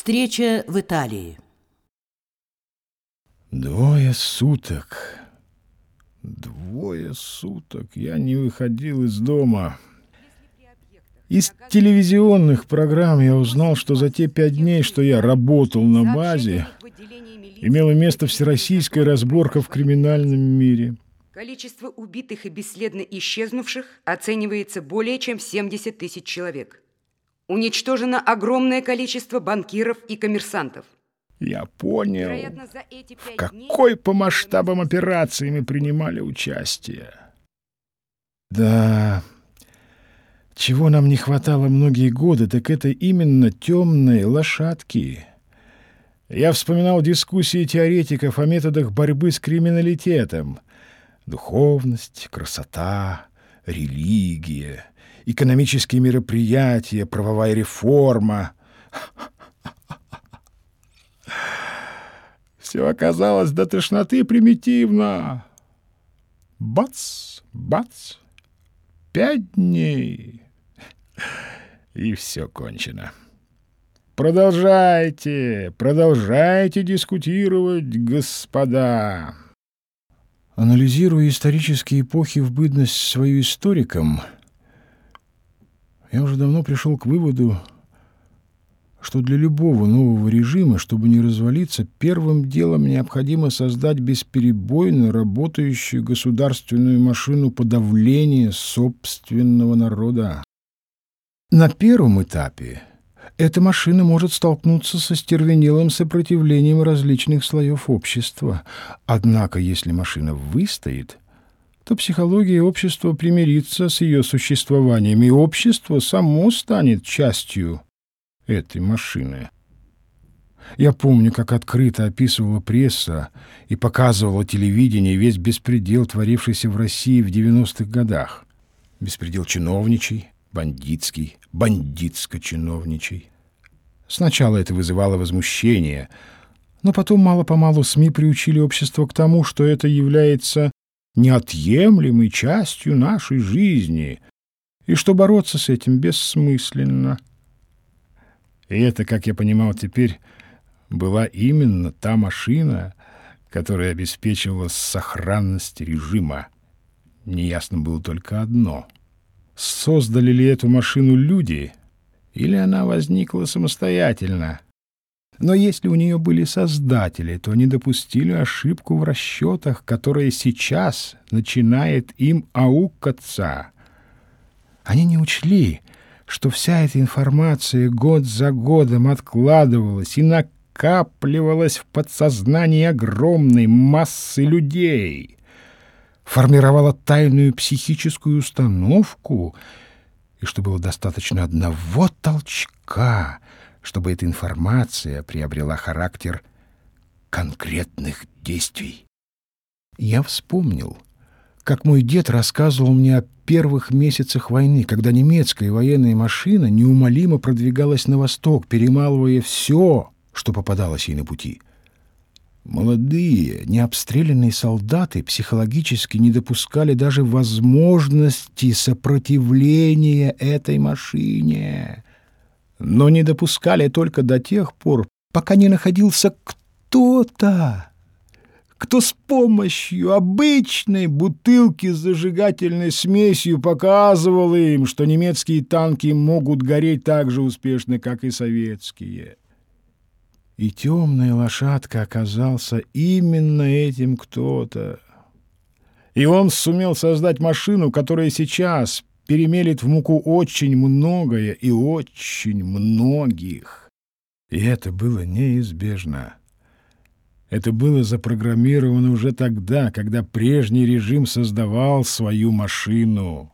Встреча в Италии. Двое суток. Двое суток я не выходил из дома. Из телевизионных программ я узнал, что за те пять дней, что я работал на базе, имела место всероссийская разборка в криминальном мире. Количество убитых и бесследно исчезнувших оценивается более чем 70 тысяч человек. Уничтожено огромное количество банкиров и коммерсантов. Я понял, в какой по масштабам операции мы принимали участие. Да, чего нам не хватало многие годы, так это именно темные лошадки. Я вспоминал дискуссии теоретиков о методах борьбы с криминалитетом. Духовность, красота, религия — экономические мероприятия, правовая реформа. Все оказалось до тошноты примитивно. Бац, бац, пять дней, и все кончено. Продолжайте, продолжайте дискутировать, господа. Анализируя исторические эпохи в бытность свою историком — я уже давно пришел к выводу, что для любого нового режима, чтобы не развалиться, первым делом необходимо создать бесперебойно работающую государственную машину подавления собственного народа. На первом этапе эта машина может столкнуться со стервенелым сопротивлением различных слоев общества. Однако, если машина выстоит – то психология общества примирится с ее существованием, и общество само станет частью этой машины. Я помню, как открыто описывала пресса и показывала телевидение весь беспредел, творившийся в России в 90-х годах. Беспредел чиновничий, бандитский, бандитско-чиновничий. Сначала это вызывало возмущение, но потом мало-помалу СМИ приучили общество к тому, что это является неотъемлемой частью нашей жизни, и что бороться с этим бессмысленно. И это, как я понимал теперь, была именно та машина, которая обеспечивала сохранность режима. Неясно было только одно — создали ли эту машину люди, или она возникла самостоятельно — но если у нее были создатели, то они допустили ошибку в расчетах, которая сейчас начинает им аукаться. Они не учли, что вся эта информация год за годом откладывалась и накапливалась в подсознании огромной массы людей, формировала тайную психическую установку, и что было достаточно одного толчка — чтобы эта информация приобрела характер конкретных действий. Я вспомнил, как мой дед рассказывал мне о первых месяцах войны, когда немецкая военная машина неумолимо продвигалась на восток, перемалывая все, что попадалось ей на пути. Молодые, необстрелянные солдаты психологически не допускали даже возможности сопротивления этой машине но не допускали только до тех пор, пока не находился кто-то, кто с помощью обычной бутылки с зажигательной смесью показывал им, что немецкие танки могут гореть так же успешно, как и советские. И темная лошадка оказался именно этим кто-то. И он сумел создать машину, которая сейчас перемелет в муку очень многое и очень многих. И это было неизбежно. Это было запрограммировано уже тогда, когда прежний режим создавал свою машину.